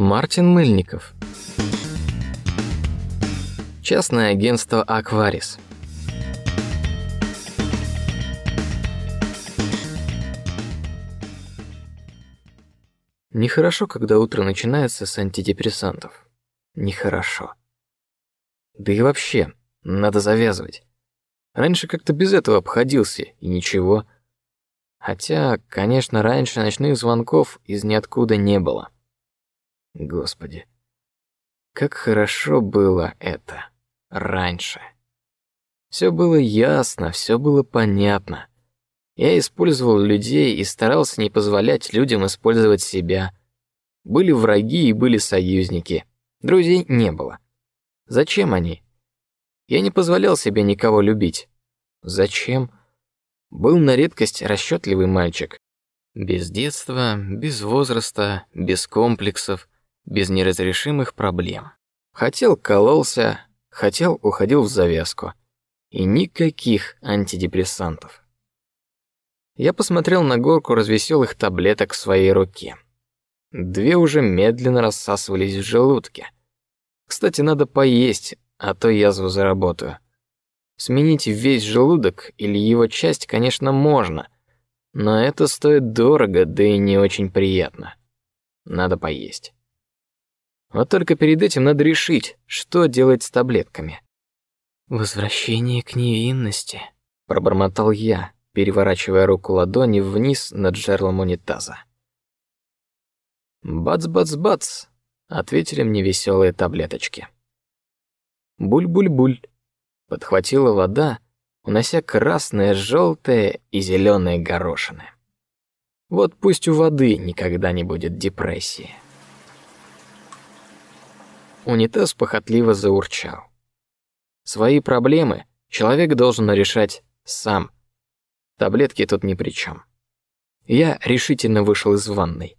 Мартин Мыльников. Частное агентство Акварис. Нехорошо, когда утро начинается с антидепрессантов. Нехорошо. Да и вообще, надо завязывать. Раньше как-то без этого обходился и ничего. Хотя, конечно, раньше ночных звонков из ниоткуда не было. Господи, как хорошо было это раньше. Все было ясно, все было понятно. Я использовал людей и старался не позволять людям использовать себя. Были враги и были союзники. Друзей не было. Зачем они? Я не позволял себе никого любить. Зачем? Был на редкость расчетливый мальчик. Без детства, без возраста, без комплексов, без неразрешимых проблем. Хотел кололся, хотел уходил в завязку. И никаких антидепрессантов. Я посмотрел на горку развеселых таблеток в своей руке. Две уже медленно рассасывались в желудке. Кстати, надо поесть, а то язву заработаю. Сменить весь желудок или его часть, конечно, можно, но это стоит дорого, да и не очень приятно. Надо поесть. Вот только перед этим надо решить, что делать с таблетками. Возвращение к невинности, пробормотал я, переворачивая руку ладони вниз над жерлом унитаза. Бац-бац-бац, ответили мне веселые таблеточки. Буль-буль-буль, подхватила вода, унося красные, желтые и зеленые горошины. Вот пусть у воды никогда не будет депрессии. Унитаз похотливо заурчал. Свои проблемы человек должен решать сам, Таблетки тут ни при чем. Я решительно вышел из ванной,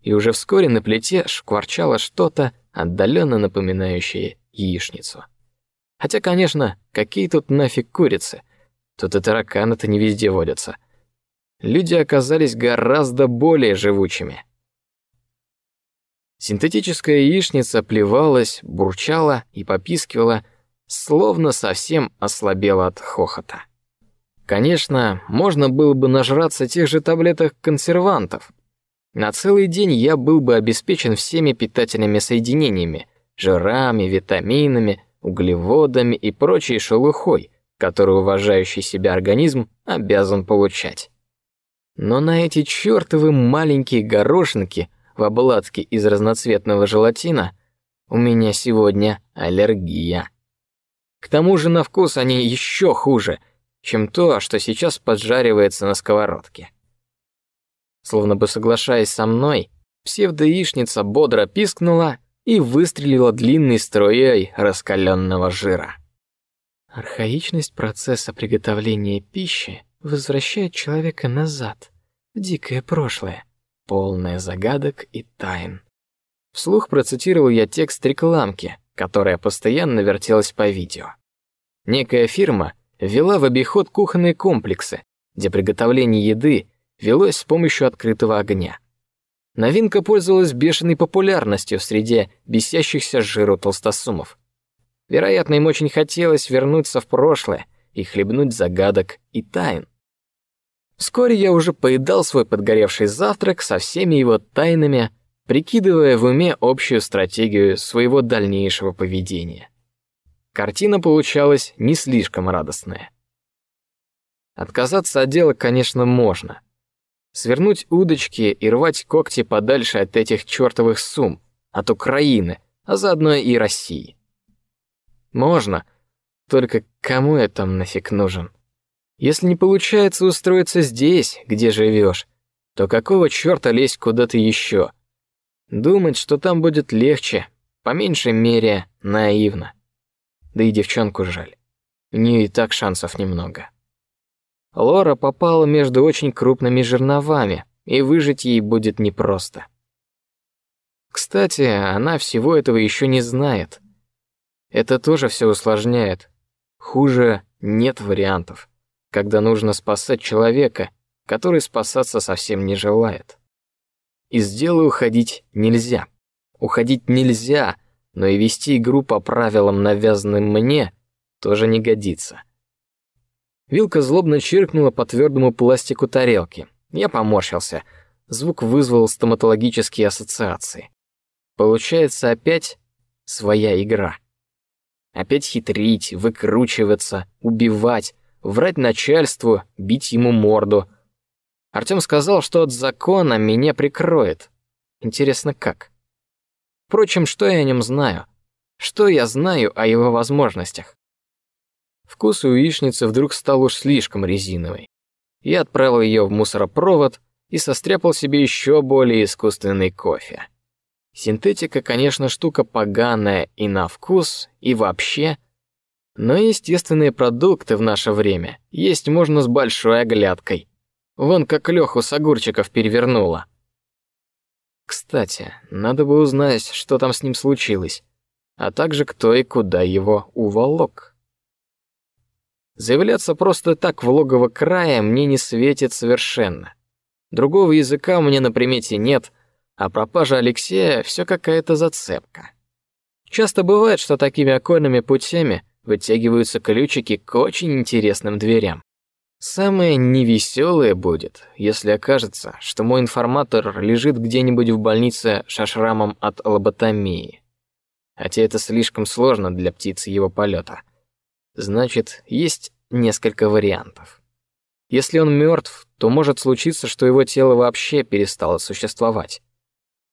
и уже вскоре на плите шкварчало что-то отдаленно напоминающее яичницу. Хотя, конечно, какие тут нафиг курицы? Тут и тараканы-то не везде водятся. Люди оказались гораздо более живучими. Синтетическая яичница плевалась, бурчала и попискивала, словно совсем ослабела от хохота. Конечно, можно было бы нажраться тех же таблеток консервантов. На целый день я был бы обеспечен всеми питательными соединениями, жирами, витаминами, углеводами и прочей шелухой, которую уважающий себя организм обязан получать. Но на эти чертовы маленькие горошинки в обладке из разноцветного желатина у меня сегодня аллергия. К тому же на вкус они еще хуже — чем то, что сейчас поджаривается на сковородке. Словно бы соглашаясь со мной, псевдоишница бодро пискнула и выстрелила длинной струей раскаленного жира. Архаичность процесса приготовления пищи возвращает человека назад, в дикое прошлое, полное загадок и тайн. Вслух процитировал я текст рекламки, которая постоянно вертелась по видео. Некая фирма ввела в обиход кухонные комплексы, где приготовление еды велось с помощью открытого огня. Новинка пользовалась бешеной популярностью среди бесящихся жиру толстосумов. Вероятно, им очень хотелось вернуться в прошлое и хлебнуть загадок и тайн. Вскоре я уже поедал свой подгоревший завтрак со всеми его тайнами, прикидывая в уме общую стратегию своего дальнейшего поведения. Картина получалась не слишком радостная. Отказаться от дела, конечно, можно. Свернуть удочки и рвать когти подальше от этих чертовых сум, от Украины, а заодно и России. Можно, только кому я там нафиг нужен? Если не получается устроиться здесь, где живешь, то какого черта лезть куда-то еще? Думать, что там будет легче, по меньшей мере, наивно. Да и девчонку жаль. У нее и так шансов немного. Лора попала между очень крупными жерновами, и выжить ей будет непросто. Кстати, она всего этого еще не знает. Это тоже все усложняет. Хуже нет вариантов, когда нужно спасать человека, который спасаться совсем не желает. Из дела уходить нельзя. уходить нельзя, но и вести игру по правилам, навязанным мне, тоже не годится. Вилка злобно чиркнула по твердому пластику тарелки. Я поморщился. Звук вызвал стоматологические ассоциации. Получается опять своя игра. Опять хитрить, выкручиваться, убивать, врать начальству, бить ему морду. Артем сказал, что от закона меня прикроет. Интересно, как? Впрочем, что я о нем знаю? Что я знаю о его возможностях? Вкус у яичницы вдруг стал уж слишком резиновый. Я отправил ее в мусоропровод и состряпал себе еще более искусственный кофе. Синтетика, конечно, штука поганая и на вкус, и вообще, но естественные продукты в наше время есть можно с большой оглядкой. Вон как Леху с огурчиков перевернула. Кстати, надо бы узнать, что там с ним случилось, а также кто и куда его уволок. Заявляться просто так в логово края мне не светит совершенно. Другого языка меня на примете нет, а пропажа Алексея все какая-то зацепка. Часто бывает, что такими окольными путями вытягиваются ключики к очень интересным дверям. Самое невеселое будет, если окажется, что мой информатор лежит где-нибудь в больнице со шрамом от лоботомии. Хотя это слишком сложно для птицы его полета. Значит, есть несколько вариантов. Если он мертв, то может случиться, что его тело вообще перестало существовать.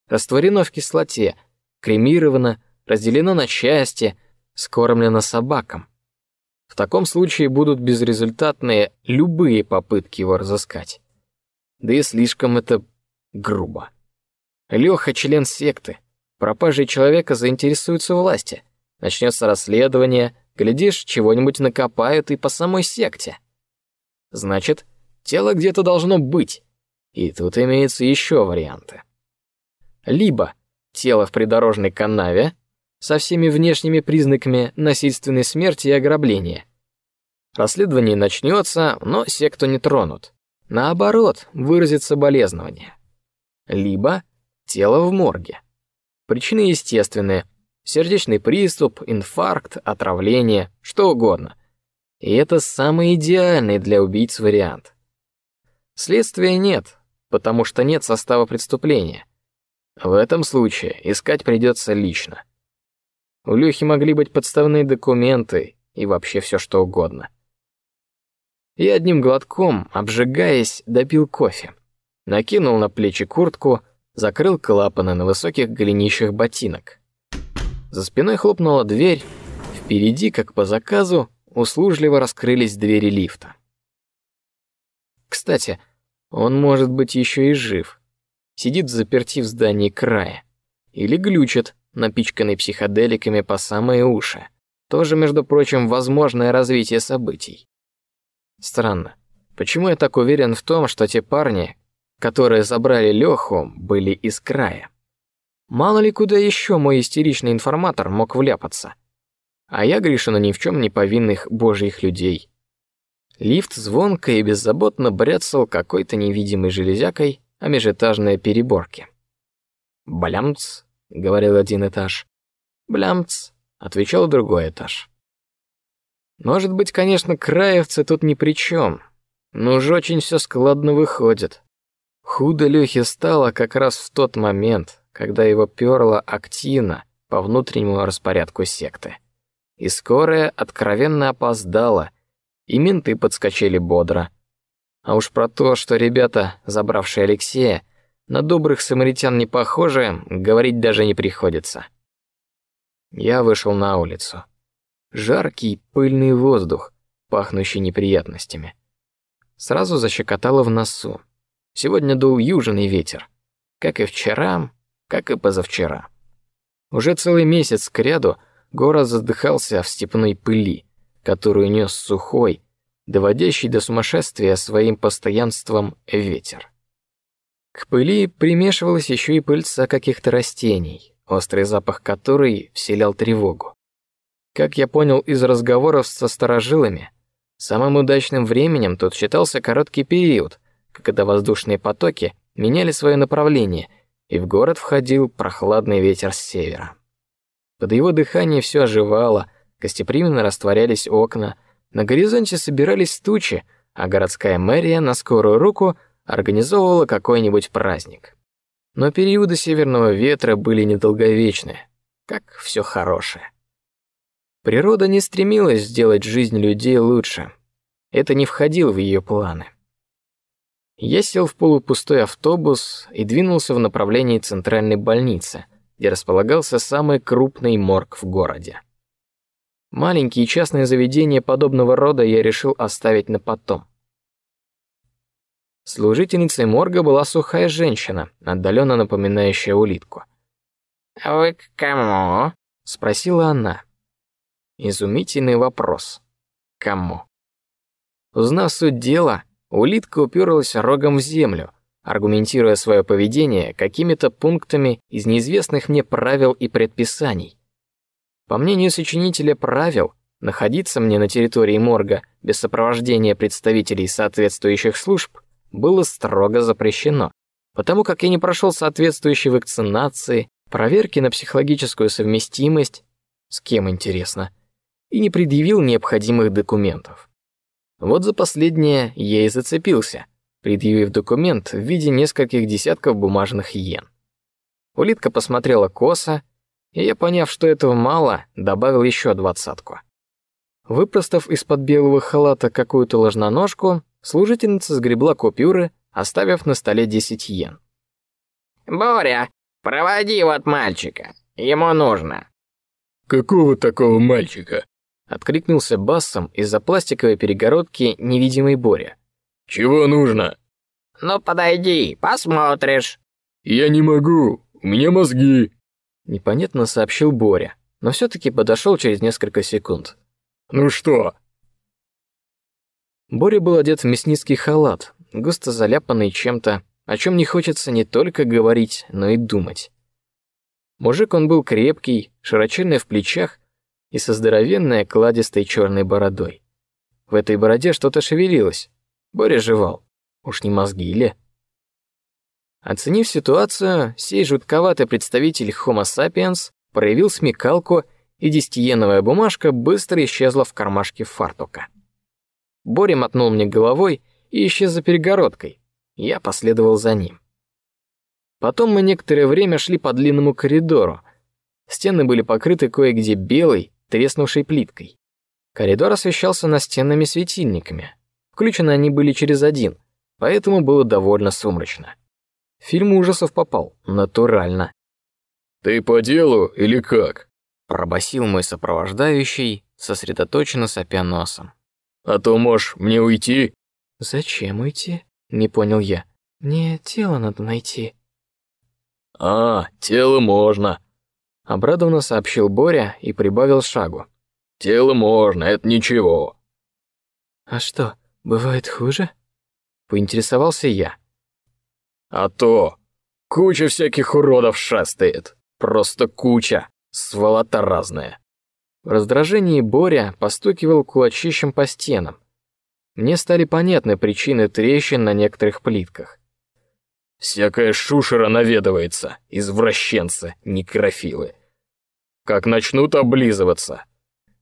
Растворено в кислоте, кремировано, разделено на части, скормлено собакам. В таком случае будут безрезультатные любые попытки его разыскать. Да и слишком это грубо. Леха член секты. Пропажей человека заинтересуются власти. Начнется расследование, Глядишь, чего-нибудь накопают и по самой секте. Значит, тело где-то должно быть. И тут имеются еще варианты. Либо тело в придорожной канаве со всеми внешними признаками насильственной смерти и ограбления. Расследование начнется, но секту не тронут. Наоборот, выразит соболезнование. Либо тело в морге. Причины естественные, Сердечный приступ, инфаркт, отравление, что угодно. И это самый идеальный для убийц вариант. Следствия нет, потому что нет состава преступления. В этом случае искать придется лично. У Лехи могли быть подставные документы и вообще все что угодно. Я одним глотком, обжигаясь, допил кофе, накинул на плечи куртку, закрыл клапаны на высоких голенищах ботинок. За спиной хлопнула дверь. Впереди, как по заказу, услужливо раскрылись двери лифта. Кстати, он может быть еще и жив. Сидит заперти в здании края. Или глючит, напичканный психоделиками по самые уши. Тоже, между прочим, возможное развитие событий. Странно. Почему я так уверен в том, что те парни, которые забрали Леху, были из края? Мало ли куда еще мой истеричный информатор мог вляпаться. А я грешу ни в чем не повинных божьих людей. Лифт звонко и беззаботно бряцал какой-то невидимой железякой о межэтажные переборки. «Блямц», — говорил один этаж. «Блямц», — отвечал другой этаж. Может быть, конечно, краевцы тут ни при чем, но уж очень все складно выходит. Худо Лехе стало как раз в тот момент, когда его перло активно по внутреннему распорядку секты. И скорая откровенно опоздала, и менты подскочили бодро. А уж про то, что ребята, забравшие Алексея, на добрых самаритян не похожи, говорить даже не приходится. Я вышел на улицу. Жаркий пыльный воздух, пахнущий неприятностями. Сразу защекотало в носу. Сегодня дул южный ветер. Как и вчера, как и позавчера. Уже целый месяц кряду город задыхался в степной пыли, которую нес сухой, доводящий до сумасшествия своим постоянством ветер. К пыли примешивалась еще и пыльца каких-то растений, острый запах которой вселял тревогу. Как я понял из разговоров со старожилами, самым удачным временем тут считался короткий период, когда воздушные потоки меняли свое направление и в город входил прохладный ветер с севера. Под его дыхание все оживало, гостеприимно растворялись окна, на горизонте собирались тучи, а городская мэрия на скорую руку организовывала какой-нибудь праздник. Но периоды северного ветра были недолговечны, как все хорошее. Природа не стремилась сделать жизнь людей лучше. Это не входило в ее планы. Я сел в полупустой автобус и двинулся в направлении центральной больницы, где располагался самый крупный морг в городе. Маленькие частные заведения подобного рода я решил оставить на потом. Служительницей морга была сухая женщина, отдаленно напоминающая улитку. «А «Вы к кому?» — спросила она. Изумительный вопрос. Кому? Узнав суть дела, улитка уперлась рогом в землю, аргументируя свое поведение какими-то пунктами из неизвестных мне правил и предписаний. По мнению сочинителя правил, находиться мне на территории морга без сопровождения представителей соответствующих служб было строго запрещено, потому как я не прошел соответствующей вакцинации, проверки на психологическую совместимость, с кем интересно, и не предъявил необходимых документов. Вот за последнее я и зацепился, предъявив документ в виде нескольких десятков бумажных йен. Улитка посмотрела косо, и я, поняв, что этого мало, добавил еще двадцатку. Выпростав из-под белого халата какую-то ложноножку, служительница сгребла купюры, оставив на столе десять йен. «Боря, проводи вот мальчика, ему нужно». «Какого такого мальчика?» Откликнулся басом из-за пластиковой перегородки невидимый Боря. «Чего нужно?» «Ну подойди, посмотришь». «Я не могу, у меня мозги». Непонятно сообщил Боря, но все-таки подошел через несколько секунд. «Ну что?» Боря был одет в мясницкий халат, густо заляпанный чем-то, о чем не хочется не только говорить, но и думать. Мужик он был крепкий, широченный в плечах и со здоровенной кладистой черной бородой. В этой бороде что-то шевелилось. Боря жевал. Уж не мозги ли? Оценив ситуацию, сей жутковатый представитель Homo sapiens проявил смекалку, и десятиеновая бумажка быстро исчезла в кармашке фартука. Боря мотнул мне головой и исчез за перегородкой. Я последовал за ним. Потом мы некоторое время шли по длинному коридору. Стены были покрыты кое-где белой, треснувшей плиткой. Коридор освещался настенными светильниками. Включены они были через один, поэтому было довольно сумрачно. Фильм ужасов попал, натурально. «Ты по делу или как?» Пробасил мой сопровождающий, сосредоточенно сопя носом. «А то можешь мне уйти?» «Зачем уйти?» Не понял я. «Мне тело надо найти». «А, тело можно», Обрадованно сообщил Боря и прибавил шагу. Тело можно, это ничего. А что, бывает хуже? Поинтересовался я. А то куча всяких уродов шастает, просто куча, сволота разная. В раздражении Боря постукивал кулачищем по стенам. Мне стали понятны причины трещин на некоторых плитках. Всякая шушера наведывается, извращенцы, некрофилы. Как начнут облизываться.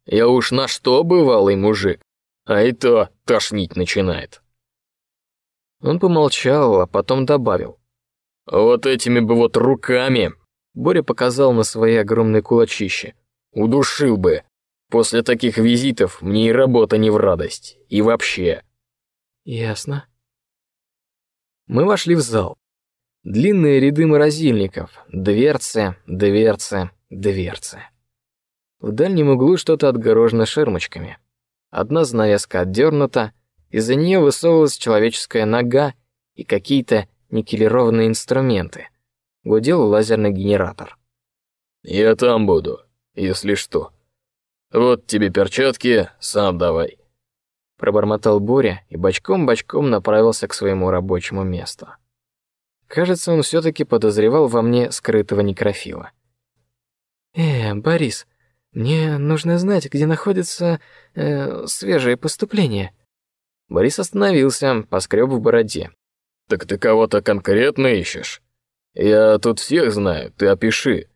Я уж на что бывалый мужик, а и то тошнить начинает. Он помолчал, а потом добавил. Вот этими бы вот руками, Боря показал на свои огромные кулачища. Удушил бы. После таких визитов мне и работа не в радость, и вообще. Ясно. Мы вошли в зал. Длинные ряды морозильников, дверцы, дверцы, дверцы. В дальнем углу что-то отгорожено ширмочками. Одна занавеска отдернута, из-за нее высовывалась человеческая нога и какие-то никелированные инструменты. Гудел лазерный генератор. «Я там буду, если что. Вот тебе перчатки, сам давай». Пробормотал Боря и бочком-бочком направился к своему рабочему месту. Кажется, он все-таки подозревал во мне скрытого некрофила. Э, Борис, мне нужно знать, где находятся э, свежие поступления. Борис остановился, поскреб в бороде. Так ты кого-то конкретно ищешь? Я тут всех знаю, ты опиши.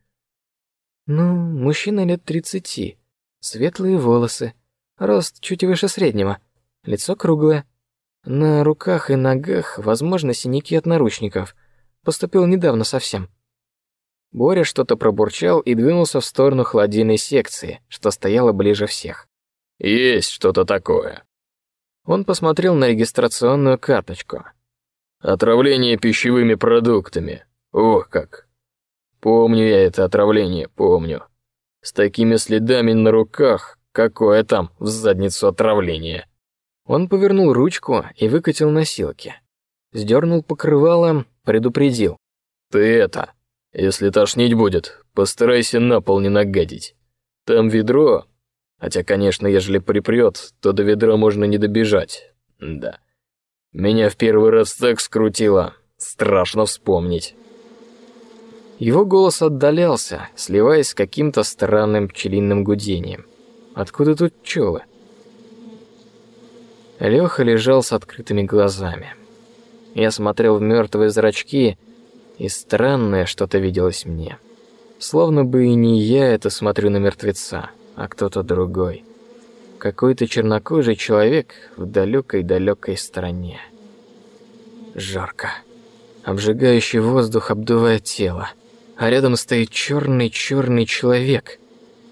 Ну, мужчина лет тридцати, светлые волосы, рост чуть выше среднего, лицо круглое, на руках и ногах, возможно, синяки от наручников. Поступил недавно совсем. Боря что-то пробурчал и двинулся в сторону холодильной секции, что стояла ближе всех. Есть что-то такое. Он посмотрел на регистрационную карточку. Отравление пищевыми продуктами. Ох как. Помню я это отравление, помню. С такими следами на руках, какое там в задницу отравление. Он повернул ручку и выкатил носилки. Сдернул покрывало, предупредил. Ты это, если тошнить будет, постарайся на пол не нагадить. Там ведро, хотя, конечно, ежели припрет, то до ведра можно не добежать. Да. Меня в первый раз так скрутило, страшно вспомнить. Его голос отдалялся, сливаясь с каким-то странным пчелиным гудением. Откуда тут пчелы? Леха лежал с открытыми глазами. Я смотрел в мертвые зрачки, и странное что-то виделось мне. Словно бы и не я это смотрю на мертвеца, а кто-то другой. Какой-то чернокожий человек в далекой-далекой стране. Жарко. Обжигающий воздух обдувает тело а рядом стоит черный-черный человек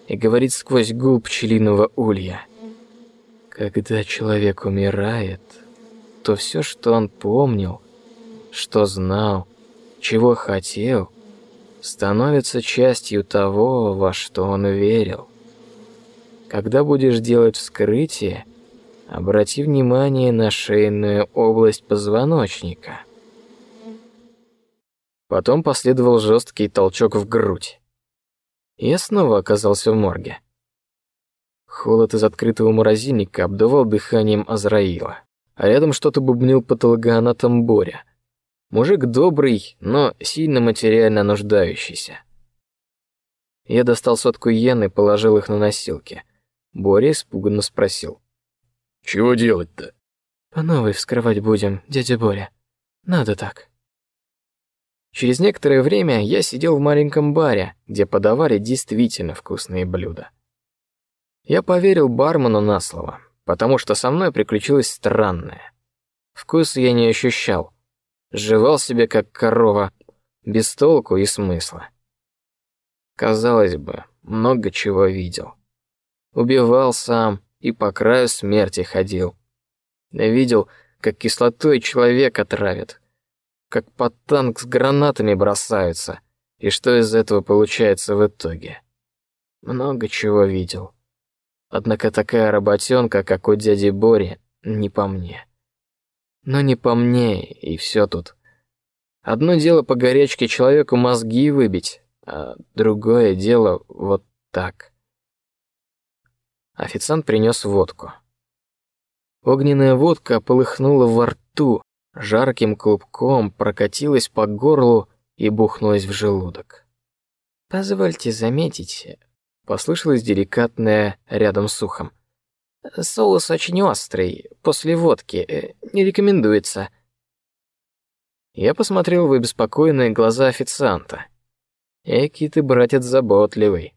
и говорит сквозь гул пчелиного улья. Когда человек умирает, то все, что он помнил, что знал, чего хотел, становится частью того, во что он верил. Когда будешь делать вскрытие, обрати внимание на шейную область позвоночника – Потом последовал жесткий толчок в грудь. Я снова оказался в морге. Холод из открытого морозильника обдувал дыханием Азраила, а рядом что-то бубнил патологоанатом Боря. Мужик добрый, но сильно материально нуждающийся. Я достал сотку йен и положил их на носилки. Боря испуганно спросил: "Чего делать-то?" "По новой вскрывать будем, дядя Боря. Надо так." Через некоторое время я сидел в маленьком баре, где подавали действительно вкусные блюда. Я поверил бармену на слово, потому что со мной приключилось странное. Вкус я не ощущал, жевал себе как корова, без толку и смысла. Казалось бы, много чего видел. Убивал сам и по краю смерти ходил. Видел, как кислотой человека травят, как под танк с гранатами бросаются, и что из этого получается в итоге. Много чего видел. Однако такая работенка, как у дяди Бори, не по мне. Но не по мне, и все тут. Одно дело по горячке человеку мозги выбить, а другое дело вот так. Официант принес водку. Огненная водка полыхнула во рту, жарким клубком прокатилась по горлу и бухнулась в желудок. Позвольте заметить, послышалось деликатное рядом с ухом. Соус очень острый, после водки, э, не рекомендуется. Я посмотрел в обеспокоенные глаза официанта. Экий ты, братец, заботливый.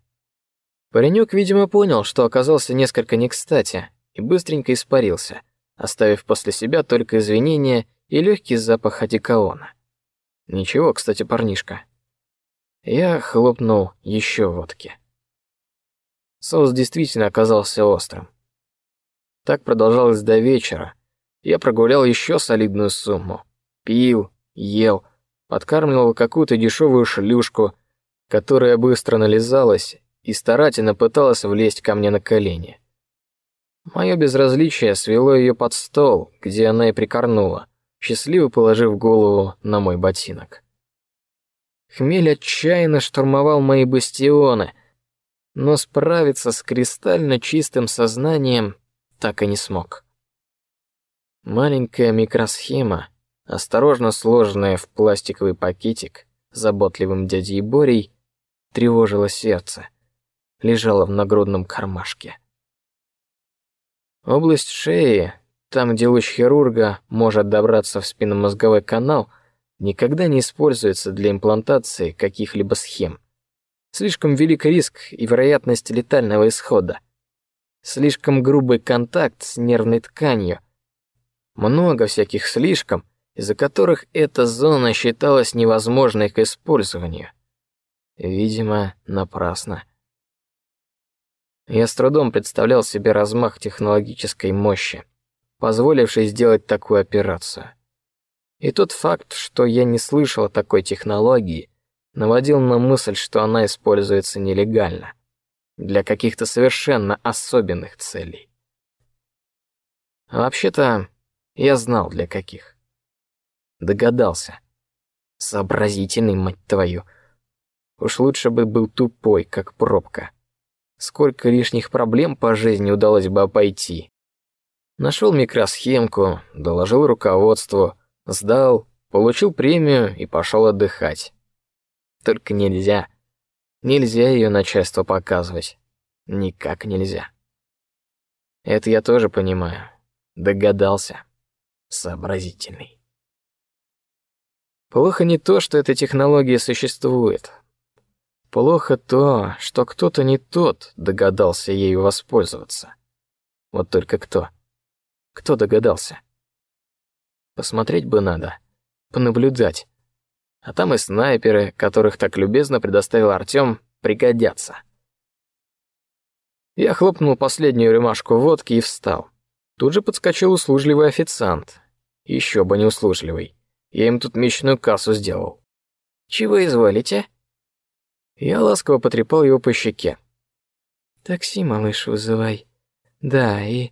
Паренек, видимо, понял, что оказался несколько не кстати, и быстренько испарился, оставив после себя только извинения и легкий запах одеколона. Ничего, кстати, парнишка. Я хлопнул еще водки. Соус действительно оказался острым. Так продолжалось до вечера. Я прогулял еще солидную сумму. Пил, ел, подкармливал какую-то дешевую шлюшку, которая быстро нализалась и старательно пыталась влезть ко мне на колени. Мое безразличие свело ее под стол, где она и прикорнула счастливо положив голову на мой ботинок. Хмель отчаянно штурмовал мои бастионы, но справиться с кристально чистым сознанием так и не смог. Маленькая микросхема, осторожно сложенная в пластиковый пакетик заботливым дядей Борей, тревожила сердце, лежала в нагрудном кармашке. Область шеи там, где луч хирурга может добраться в спинномозговой канал, никогда не используется для имплантации каких-либо схем. Слишком велик риск и вероятность летального исхода. Слишком грубый контакт с нервной тканью. Много всяких слишком, из-за которых эта зона считалась невозможной к использованию. Видимо, напрасно. Я с трудом представлял себе размах технологической мощи, позволившей сделать такую операцию. И тот факт, что я не слышал о такой технологии, наводил на мысль, что она используется нелегально для каких-то совершенно особенных целей. Вообще-то я знал для каких. Догадался. Сообразительный, мать твою. Уж лучше бы был тупой, как пробка. Сколько лишних проблем по жизни удалось бы обойти. Нашел микросхемку, доложил руководству, сдал, получил премию и пошел отдыхать. Только нельзя. Нельзя ее начальство показывать. Никак нельзя. Это я тоже понимаю. Догадался. Сообразительный. Плохо не то, что эта технология существует. Плохо то, что кто-то не тот догадался ею воспользоваться. Вот только кто? Кто догадался? Посмотреть бы надо, понаблюдать. А там и снайперы, которых так любезно предоставил Артём, пригодятся. Я хлопнул последнюю рюмашку водки и встал. Тут же подскочил услужливый официант. Еще бы не услужливый. Я им тут мечную кассу сделал. Чего изволите? Я ласково потрепал его по щеке. Такси, малыш, вызывай. Да, и...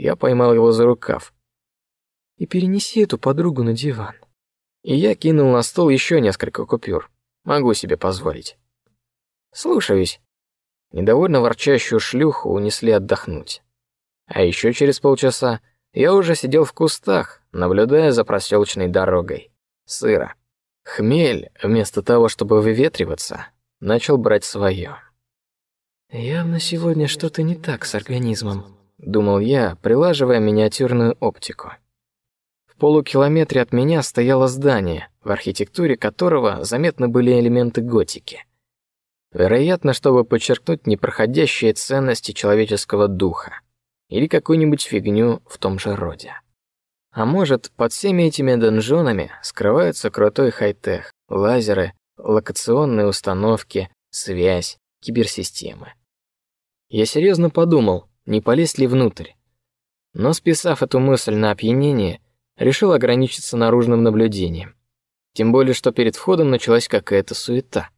Я поймал его за рукав. И перенеси эту подругу на диван. И я кинул на стол еще несколько купюр. Могу себе позволить. Слушаюсь. Недовольно ворчащую шлюху унесли отдохнуть. А еще через полчаса я уже сидел в кустах, наблюдая за проселочной дорогой. Сыро. Хмель, вместо того, чтобы выветриваться, начал брать свое. Явно сегодня что-то не так с организмом, думал я, прилаживая миниатюрную оптику полукилометре от меня стояло здание, в архитектуре которого заметны были элементы готики. Вероятно, чтобы подчеркнуть непроходящие ценности человеческого духа или какую-нибудь фигню в том же роде. А может, под всеми этими донжонами скрывается крутой хай-тех, лазеры, локационные установки, связь, киберсистемы. Я серьезно подумал, не полезть ли внутрь. Но списав эту мысль на опьянение, решил ограничиться наружным наблюдением. Тем более, что перед входом началась какая-то суета.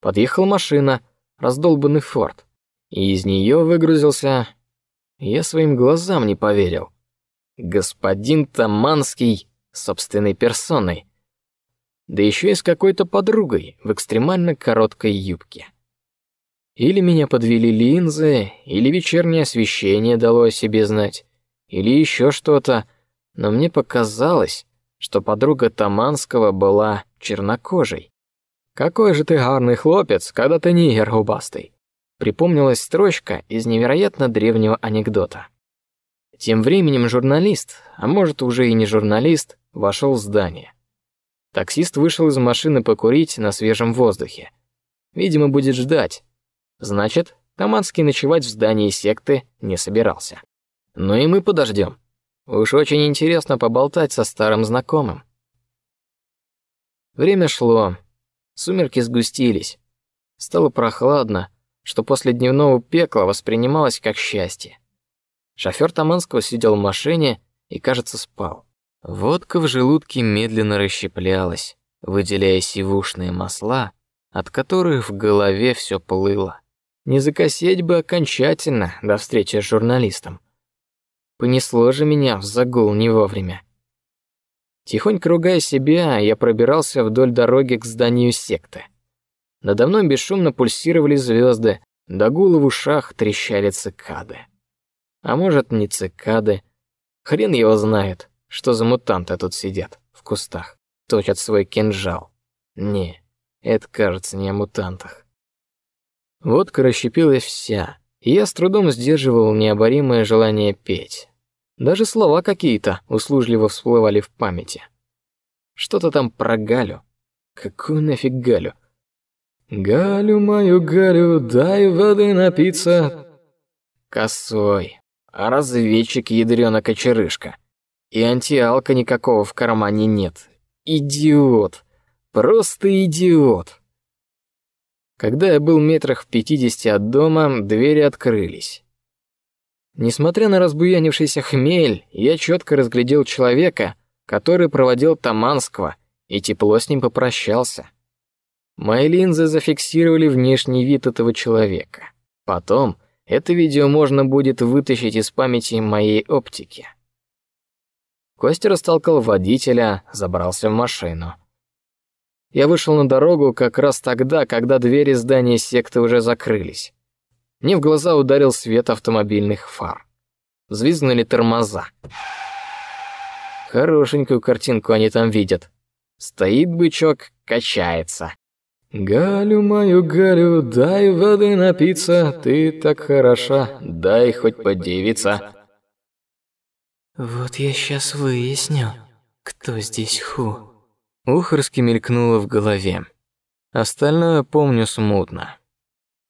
Подъехала машина, раздолбанный форт, и из нее выгрузился. Я своим глазам не поверил. Господин Таманский собственной персоной, да еще и с какой-то подругой в экстремально короткой юбке. Или меня подвели линзы, или вечернее освещение дало о себе знать, или еще что-то но мне показалось, что подруга Таманского была чернокожей. Какой же ты гарный хлопец, когда ты нигер губастый. Припомнилась строчка из невероятно древнего анекдота. Тем временем журналист, а может уже и не журналист, вошел в здание. Таксист вышел из машины покурить на свежем воздухе. Видимо, будет ждать. Значит, Таманский ночевать в здании секты не собирался. Ну и мы подождем. Уж очень интересно поболтать со старым знакомым. Время шло, сумерки сгустились, стало прохладно, что после дневного пекла воспринималось как счастье. Шофер Таманского сидел в машине и, кажется, спал. Водка в желудке медленно расщеплялась, выделяя сивушные масла, от которых в голове все плыло. Не закосеть бы окончательно до встречи с журналистом. Понесло же меня в загул не вовремя. Тихонько ругая себя, я пробирался вдоль дороги к зданию секты. Надо мной бесшумно пульсировали звезды, до гула в ушах трещали цикады. А может, не цикады. Хрен его знает, что за мутанты тут сидят в кустах, точат свой кинжал. Не, это кажется не о мутантах. Водка расщепилась вся, и я с трудом сдерживал необоримое желание петь. Даже слова какие-то услужливо всплывали в памяти. Что-то там про Галю. Какую нафиг Галю? Галю мою Галю, дай воды напиться. Косой. А разведчик ядрёна кочерышка. И антиалка никакого в кармане нет. Идиот. Просто идиот. Когда я был метрах в пятидесяти от дома, двери открылись. Несмотря на разбуянившийся хмель, я четко разглядел человека, который проводил Таманского, и тепло с ним попрощался. Мои линзы зафиксировали внешний вид этого человека. Потом это видео можно будет вытащить из памяти моей оптики. Костя растолкал водителя, забрался в машину. Я вышел на дорогу как раз тогда, когда двери здания секты уже закрылись. Мне в глаза ударил свет автомобильных фар. Взвизгнули тормоза. Хорошенькую картинку они там видят. Стоит бычок, качается. Галю мою Галю, дай воды напиться, ты так хороша, дай хоть подивиться. Вот я сейчас выясню, кто здесь ху. Ухорски мелькнуло в голове. Остальное помню смутно.